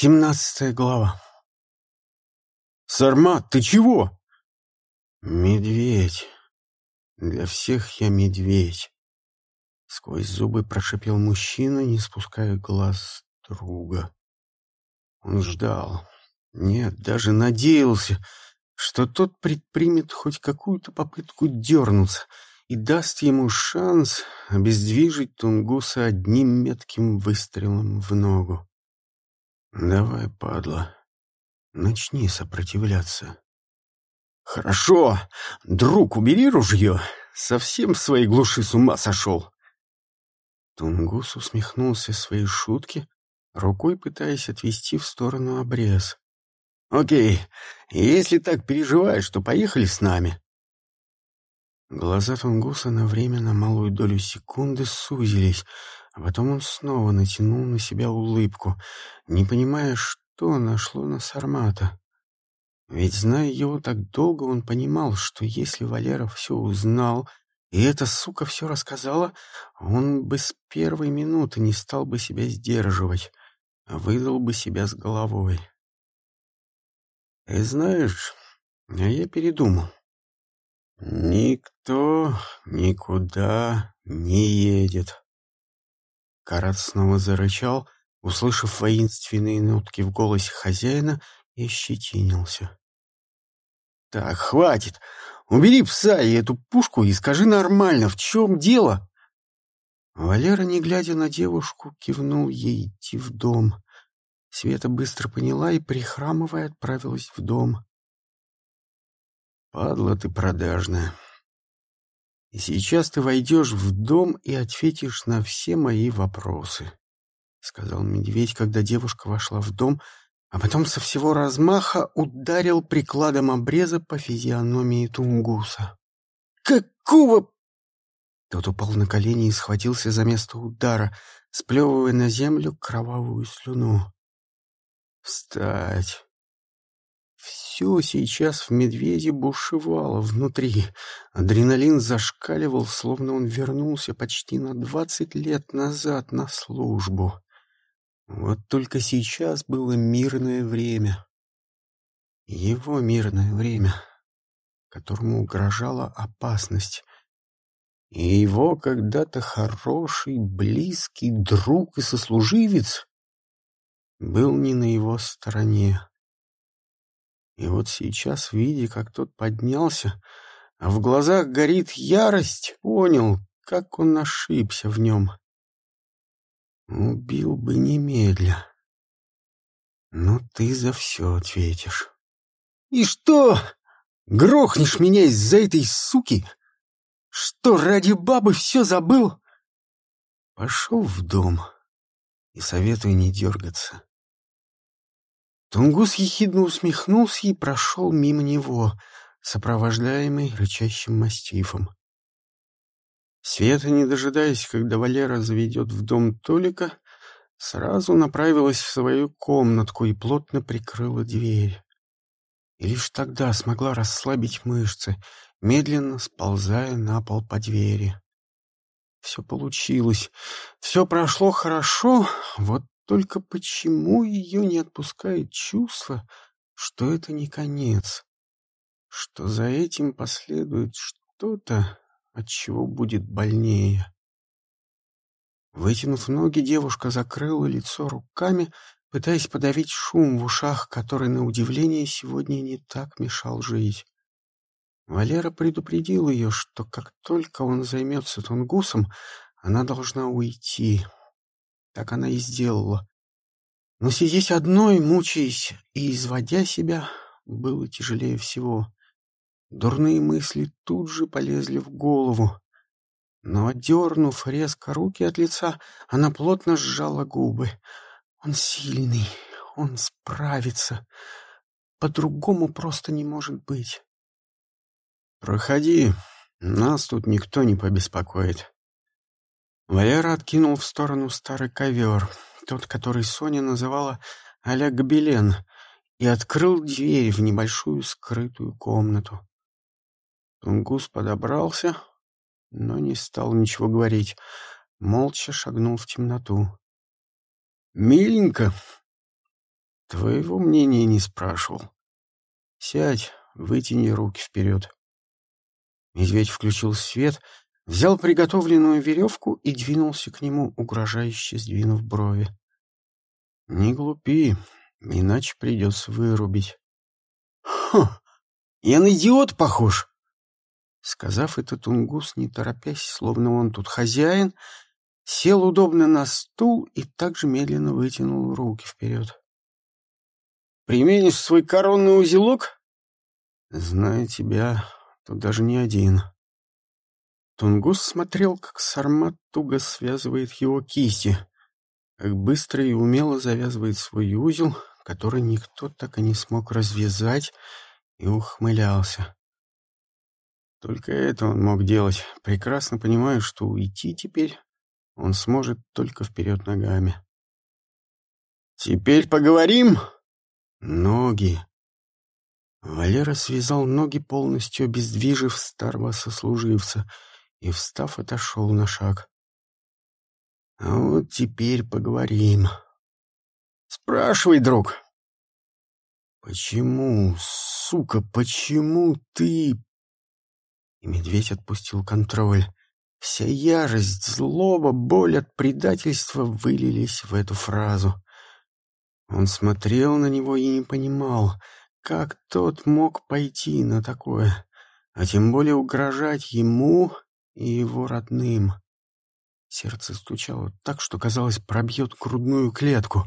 Семнадцатая глава. «Сармат, ты чего?» «Медведь. Для всех я медведь», — сквозь зубы прошипел мужчина, не спуская глаз друга. Он ждал. Нет, даже надеялся, что тот предпримет хоть какую-то попытку дернуться и даст ему шанс обездвижить Тунгуса одним метким выстрелом в ногу. Давай, падла, начни сопротивляться. Хорошо, друг, убери ружье. Совсем в своей глуши с ума сошел. Тунгус усмехнулся своей шутке, рукой пытаясь отвести в сторону обрез. «Окей, если так переживаешь, то поехали с нами». Глаза Тунгуса на время на малую долю секунды сузились, а потом он снова натянул на себя улыбку, не понимая, что нашло на Сармата. Ведь, зная его так долго, он понимал, что если Валера все узнал, и эта сука все рассказала, он бы с первой минуты не стал бы себя сдерживать, а выдал бы себя с головой. И знаешь, а я передумал. Никто никуда не едет. Карат снова зарычал, услышав воинственные нотки в голосе хозяина, и ощетинился. «Так, хватит! Убери пса и эту пушку и скажи нормально, в чем дело?» Валера, не глядя на девушку, кивнул ей идти в дом. Света быстро поняла и, прихрамывая, отправилась в дом. «Падла ты продажная!» И сейчас ты войдешь в дом и ответишь на все мои вопросы, — сказал медведь, когда девушка вошла в дом, а потом со всего размаха ударил прикладом обреза по физиономии Тунгуса. «Какого...» Тот упал на колени и схватился за место удара, сплевывая на землю кровавую слюну. «Встать!» Все сейчас в медведе бушевало внутри. Адреналин зашкаливал, словно он вернулся почти на двадцать лет назад на службу. Вот только сейчас было мирное время. Его мирное время, которому угрожала опасность. И его когда-то хороший, близкий друг и сослуживец был не на его стороне. И вот сейчас, видя, как тот поднялся, а в глазах горит ярость, понял, как он ошибся в нем. Убил бы немедля. Но ты за все ответишь. И что? Грохнешь меня из-за этой суки? Что, ради бабы все забыл? Пошел в дом и советую не дергаться. Тунгус ехидно усмехнулся и прошел мимо него, сопровождаемый рычащим мастифом. Света, не дожидаясь, когда Валера заведет в дом Толика, сразу направилась в свою комнатку и плотно прикрыла дверь. И лишь тогда смогла расслабить мышцы, медленно сползая на пол по двери. Все получилось, все прошло хорошо, вот только почему ее не отпускает чувство, что это не конец, что за этим последует что-то, от чего будет больнее? Вытянув ноги, девушка закрыла лицо руками, пытаясь подавить шум в ушах, который, на удивление, сегодня не так мешал жить. Валера предупредил ее, что как только он займется тунгусом, она должна уйти, так она и сделала. Но сидеть одной, мучаясь и изводя себя, было тяжелее всего. Дурные мысли тут же полезли в голову. Но, отдернув резко руки от лица, она плотно сжала губы. Он сильный, он справится. По-другому просто не может быть. «Проходи, нас тут никто не побеспокоит», Валера откинул в сторону старый ковер, тот, который Соня называла а-ля гобелен, и открыл дверь в небольшую скрытую комнату. Тунгус подобрался, но не стал ничего говорить, молча шагнул в темноту. «Миленько!» Твоего мнения не спрашивал. Сядь, вытяни руки вперед. Медведь включил свет, взял приготовленную веревку и двинулся к нему, угрожающе сдвинув брови. Не глупи, иначе придется вырубить. Хм, я на идиот похож. Сказав это, Тунгус, не торопясь, словно он тут хозяин, сел удобно на стул и также медленно вытянул руки вперед. «Применишь свой коронный узелок?» «Зная тебя, то даже не один». Тунгус смотрел, как Сармат туго связывает его кисти, как быстро и умело завязывает свой узел, который никто так и не смог развязать, и ухмылялся. Только это он мог делать, прекрасно понимая, что уйти теперь он сможет только вперед ногами. «Теперь поговорим?» «Ноги!» Валера связал ноги, полностью обездвижив старого сослуживца, и, встав, отошел на шаг. «А вот теперь поговорим». «Спрашивай, друг». «Почему, сука, почему ты...» И медведь отпустил контроль. Вся ярость, злоба, боль от предательства вылились в эту фразу. Он смотрел на него и не понимал, как тот мог пойти на такое, а тем более угрожать ему и его родным. Сердце стучало так, что, казалось, пробьет грудную клетку,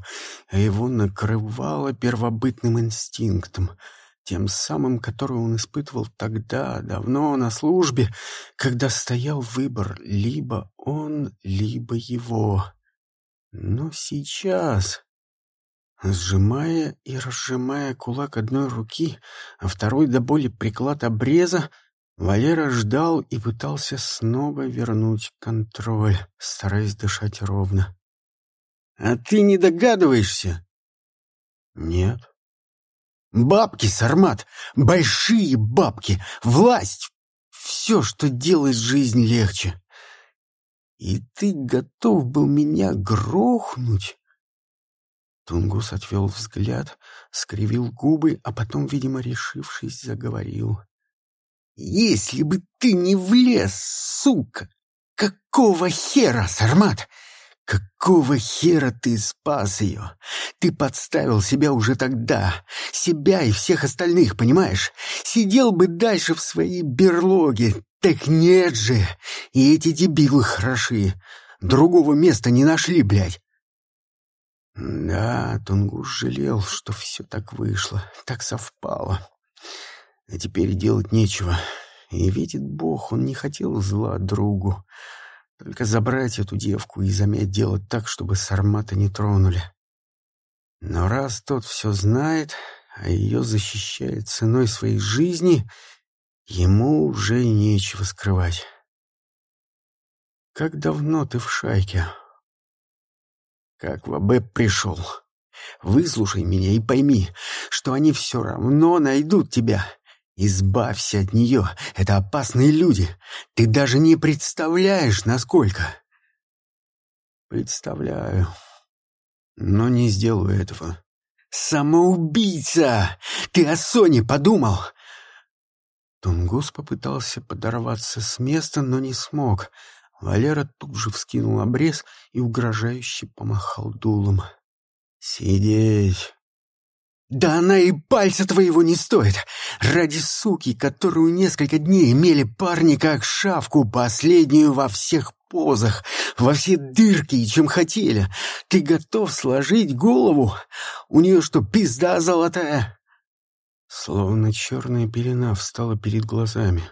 а его накрывало первобытным инстинктом — тем самым, который он испытывал тогда, давно на службе, когда стоял выбор либо он, либо его. Но сейчас, сжимая и разжимая кулак одной руки, а второй до боли приклад обреза, Валера ждал и пытался снова вернуть контроль, стараясь дышать ровно. «А ты не догадываешься?» «Нет». Бабки, Сармат, большие бабки, власть, все, что делает жизнь легче. И ты готов был меня грохнуть? Тунгус отвел взгляд, скривил губы, а потом, видимо, решившись, заговорил. «Если бы ты не влез, сука! Какого хера, Сармат? Какого хера ты спас ее? Ты подставил себя уже тогда. Себя и всех остальных, понимаешь? Сидел бы дальше в своей берлоге. Так нет же. И эти дебилы хороши. Другого места не нашли, блядь. Да, Тунгус жалел, что все так вышло, так совпало. А теперь делать нечего. И видит Бог, он не хотел зла другу. Только забрать эту девку и замять дело так, чтобы Сармата не тронули. Но раз тот все знает, а ее защищает ценой своей жизни, ему уже нечего скрывать. Как давно ты в шайке? Как в АБ пришел? Выслушай меня и пойми, что они все равно найдут тебя. Избавься от нее, это опасные люди. Ты даже не представляешь, насколько. Представляю, но не сделаю этого. Самоубийца! Ты о Соне подумал? Тунгус попытался подорваться с места, но не смог. Валера тут же вскинул обрез и угрожающе помахал дулом. «Сидеть!» Да она и пальца твоего не стоит. Ради суки, которую несколько дней имели парни как шавку, последнюю во всех позах, во все дырки, и чем хотели. Ты готов сложить голову? У нее что, пизда золотая? Словно черная пелена встала перед глазами.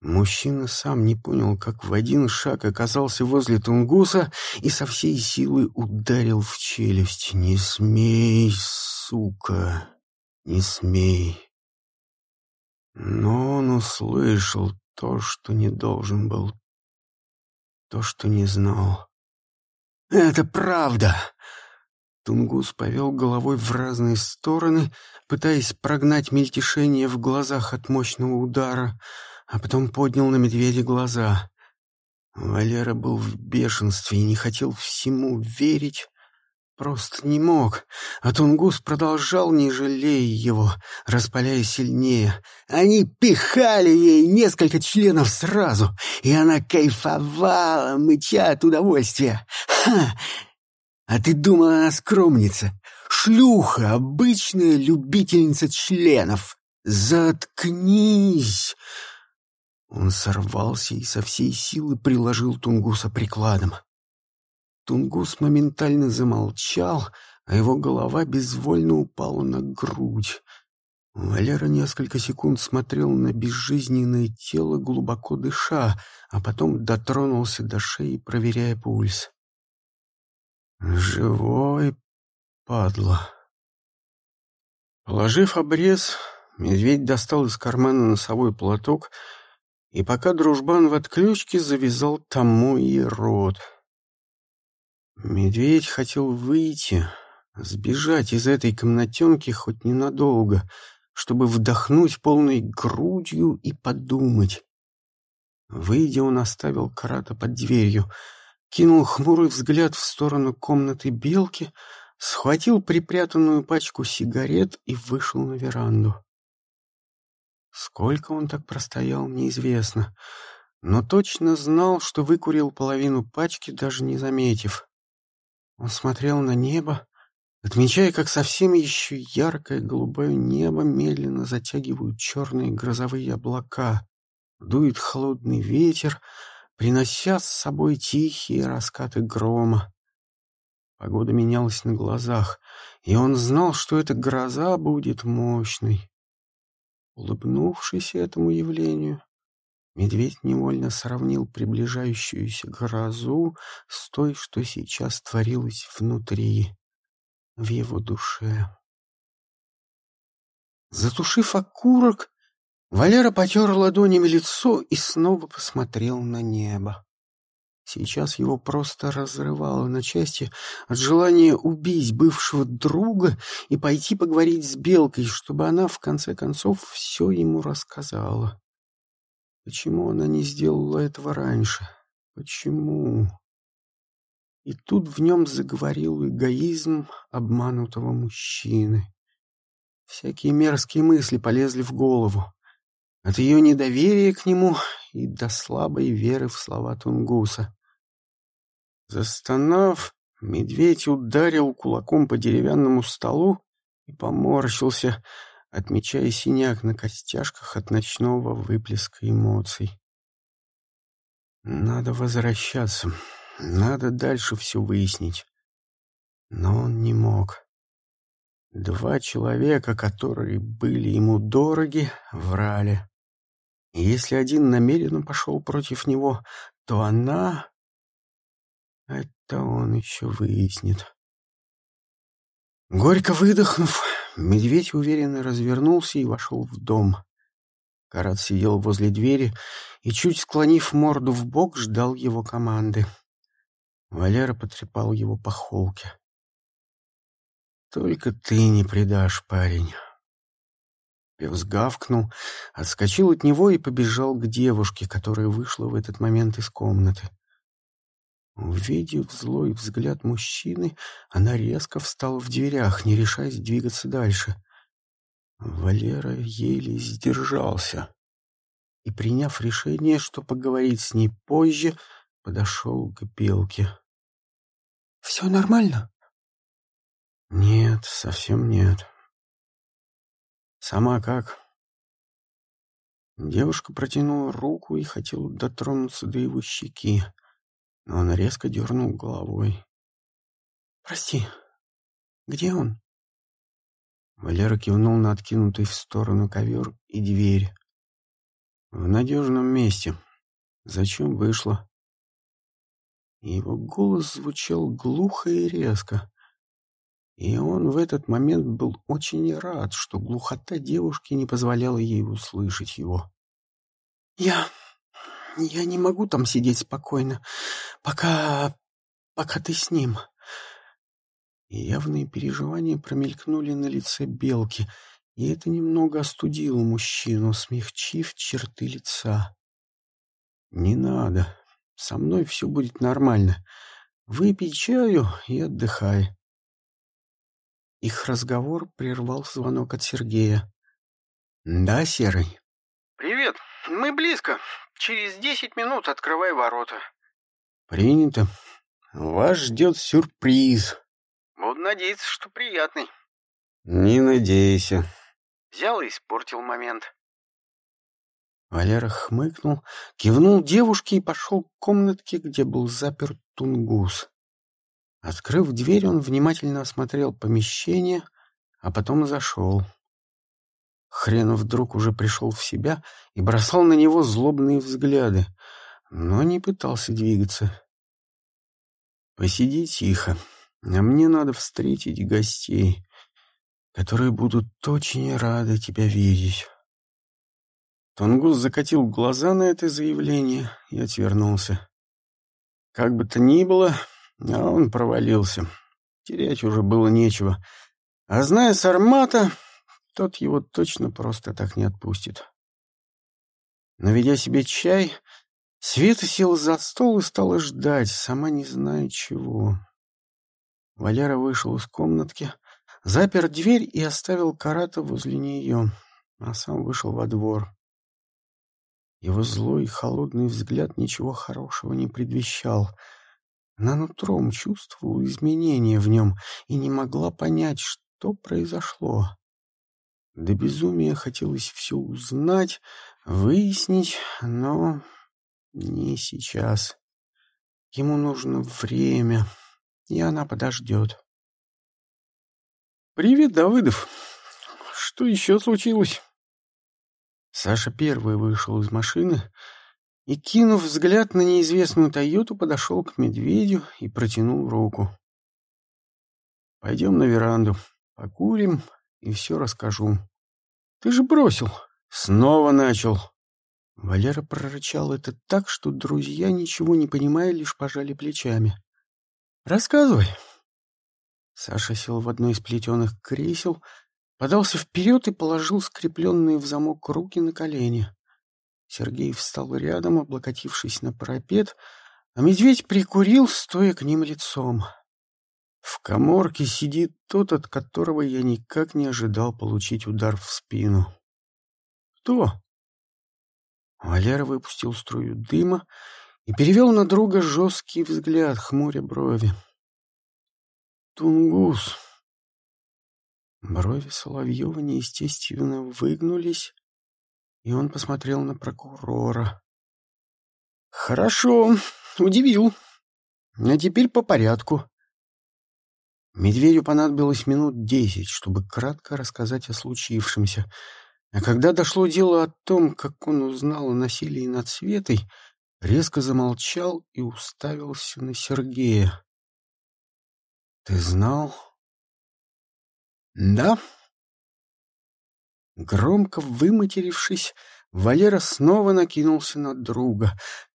Мужчина сам не понял, как в один шаг оказался возле Тунгуса и со всей силы ударил в челюсть. «Не смей, сука, не смей!» Но он услышал то, что не должен был, то, что не знал. «Это правда!» Тунгус повел головой в разные стороны, пытаясь прогнать мельтешение в глазах от мощного удара — а потом поднял на медведя глаза. Валера был в бешенстве и не хотел всему верить, просто не мог. а Тунгус продолжал, не жалея его, распаляя сильнее. Они пихали ей несколько членов сразу, и она кайфовала, мыча от удовольствия. Ха! А ты думала, она скромница? Шлюха, обычная любительница членов. Заткнись! Он сорвался и со всей силы приложил Тунгуса прикладом. Тунгус моментально замолчал, а его голова безвольно упала на грудь. Валера несколько секунд смотрел на безжизненное тело, глубоко дыша, а потом дотронулся до шеи, проверяя пульс. «Живой, падла!» Положив обрез, медведь достал из кармана носовой платок и, пока дружбан в отключке, завязал тому и рот. Медведь хотел выйти, сбежать из этой комнатенки хоть ненадолго, чтобы вдохнуть полной грудью и подумать. Выйдя, он оставил Карата под дверью, кинул хмурый взгляд в сторону комнаты белки, схватил припрятанную пачку сигарет и вышел на веранду. Сколько он так простоял, неизвестно, но точно знал, что выкурил половину пачки, даже не заметив. Он смотрел на небо, отмечая, как совсем еще яркое голубое небо медленно затягивают черные грозовые облака. Дует холодный ветер, принося с собой тихие раскаты грома. Погода менялась на глазах, и он знал, что эта гроза будет мощной. Улыбнувшись этому явлению, Медведь невольно сравнил приближающуюся грозу с той, что сейчас творилось внутри, в его душе. Затушив окурок, Валера потер ладонями лицо и снова посмотрел на небо. Сейчас его просто разрывало на части от желания убить бывшего друга и пойти поговорить с Белкой, чтобы она, в конце концов, все ему рассказала. Почему она не сделала этого раньше? Почему? И тут в нем заговорил эгоизм обманутого мужчины. Всякие мерзкие мысли полезли в голову. От ее недоверия к нему и до слабой веры в слова Тунгуса. Застонав, медведь ударил кулаком по деревянному столу и поморщился, отмечая синяк на костяшках от ночного выплеска эмоций. Надо возвращаться, надо дальше все выяснить. Но он не мог. Два человека, которые были ему дороги, врали. И если один намеренно пошел против него, то она... Это он еще выяснит. Горько выдохнув, Медведь уверенно развернулся и вошел в дом. Карат сидел возле двери и, чуть склонив морду в бок, ждал его команды. Валера потрепал его по холке. «Только ты не предашь, парень». Певс гавкнул, отскочил от него и побежал к девушке, которая вышла в этот момент из комнаты. Увидев злой взгляд мужчины, она резко встала в дверях, не решаясь двигаться дальше. Валера еле сдержался и, приняв решение, что поговорить с ней позже, подошел к Белке. — Все нормально? — Нет, совсем нет. — Сама как? Девушка протянула руку и хотела дотронуться до его щеки он резко дернул головой. «Прости, где он?» Валера кивнул на откинутый в сторону ковер и дверь. «В надежном месте. Зачем вышла?» Его голос звучал глухо и резко. И он в этот момент был очень рад, что глухота девушки не позволяла ей услышать его. «Я я не могу там сидеть спокойно, пока... пока ты с ним. явные переживания промелькнули на лице белки, и это немного остудило мужчину, смягчив черты лица. «Не надо. Со мной все будет нормально. Выпей чаю и отдыхай». Их разговор прервал звонок от Сергея. «Да, Серый?» «Привет. Мы близко. Через десять минут открывай ворота». «Принято. Вас ждет сюрприз». «Буду надеяться, что приятный». «Не надейся». Взял и испортил момент. Валера хмыкнул, кивнул девушке и пошел к комнатке, где был заперт тунгус. Открыв дверь, он внимательно осмотрел помещение, а потом зашел. Хрен вдруг уже пришел в себя и бросал на него злобные взгляды, но не пытался двигаться. «Посиди тихо, а мне надо встретить гостей, которые будут очень рады тебя видеть». Тунгус закатил глаза на это заявление и отвернулся. Как бы то ни было, а он провалился. Терять уже было нечего. А зная Сармата, тот его точно просто так не отпустит. Наведя себе чай, Света села за стол и стала ждать, сама не зная чего. Валера вышел из комнатки, запер дверь и оставил Карата возле нее, а сам вышел во двор. Его злой и холодный взгляд ничего хорошего не предвещал. Она нутром чувствовала изменения в нем и не могла понять, что произошло. До безумия хотелось все узнать, выяснить, но не сейчас. Ему нужно время, и она подождет. «Привет, Давыдов. Что еще случилось?» Саша первый вышел из машины и, кинув взгляд на неизвестную Тойоту, подошел к медведю и протянул руку. «Пойдем на веранду, покурим и все расскажу». «Ты же бросил!» «Снова начал!» Валера прорычал это так, что друзья, ничего не понимая, лишь пожали плечами. «Рассказывай!» Саша сел в одно из плетеных кресел, подался вперед и положил скрепленные в замок руки на колени. Сергей встал рядом, облокотившись на парапет, а медведь прикурил, стоя к ним лицом. В коморке сидит тот, от которого я никак не ожидал получить удар в спину. Кто? Валера выпустил струю дыма и перевел на друга жесткий взгляд, хмуря брови. Тунгус. Брови Соловьева неестественно выгнулись, и он посмотрел на прокурора. «Хорошо, удивил. А теперь по порядку». Медведю понадобилось минут десять, чтобы кратко рассказать о случившемся. А когда дошло дело о том, как он узнал о насилии над Светой, резко замолчал и уставился на Сергея. «Ты знал?» «Да». Громко выматерившись, Валера снова накинулся на друга.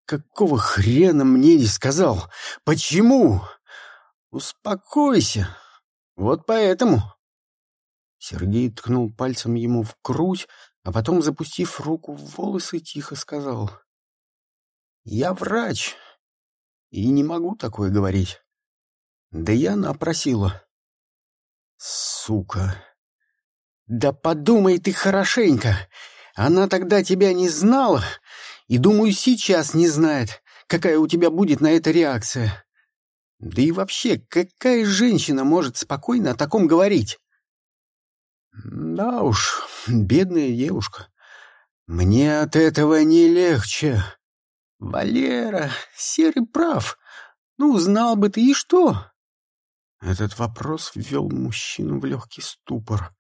«Какого хрена мне не сказал? Почему?» «Успокойся. Вот поэтому». Сергей ткнул пальцем ему в грудь, а потом, запустив руку в волосы, тихо сказал. «Я врач и не могу такое говорить. Да я напросила». Сука. Да подумай ты хорошенько. Она тогда тебя не знала, и, думаю, сейчас не знает, какая у тебя будет на это реакция. Да и вообще, какая женщина может спокойно о таком говорить? Да уж, бедная девушка. Мне от этого не легче. Валера, Серый прав. Ну, знал бы ты и что? Этот вопрос ввел мужчину в легкий ступор.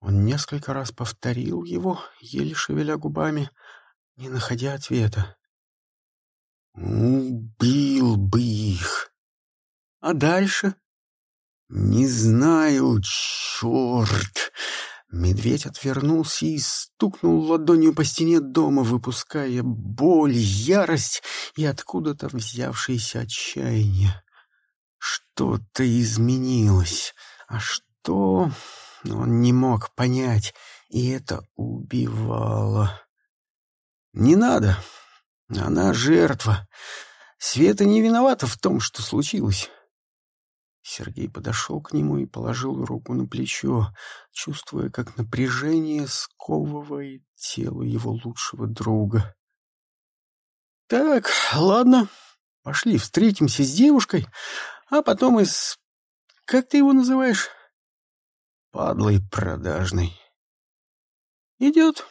Он несколько раз повторил его, еле шевеля губами, не находя ответа. «Убил бы их!» «А дальше?» «Не знаю, черт!» Медведь отвернулся и стукнул ладонью по стене дома, выпуская боль, ярость и откуда-то взявшееся отчаяние. Что-то изменилось, а что он не мог понять, и это убивало. Не надо. Она жертва. Света не виновата в том, что случилось. Сергей подошел к нему и положил руку на плечо, чувствуя, как напряжение сковывает тело его лучшего друга. «Так, ладно, пошли встретимся с девушкой, а потом и с... Как ты его называешь?» «Падлой продажной». «Идет».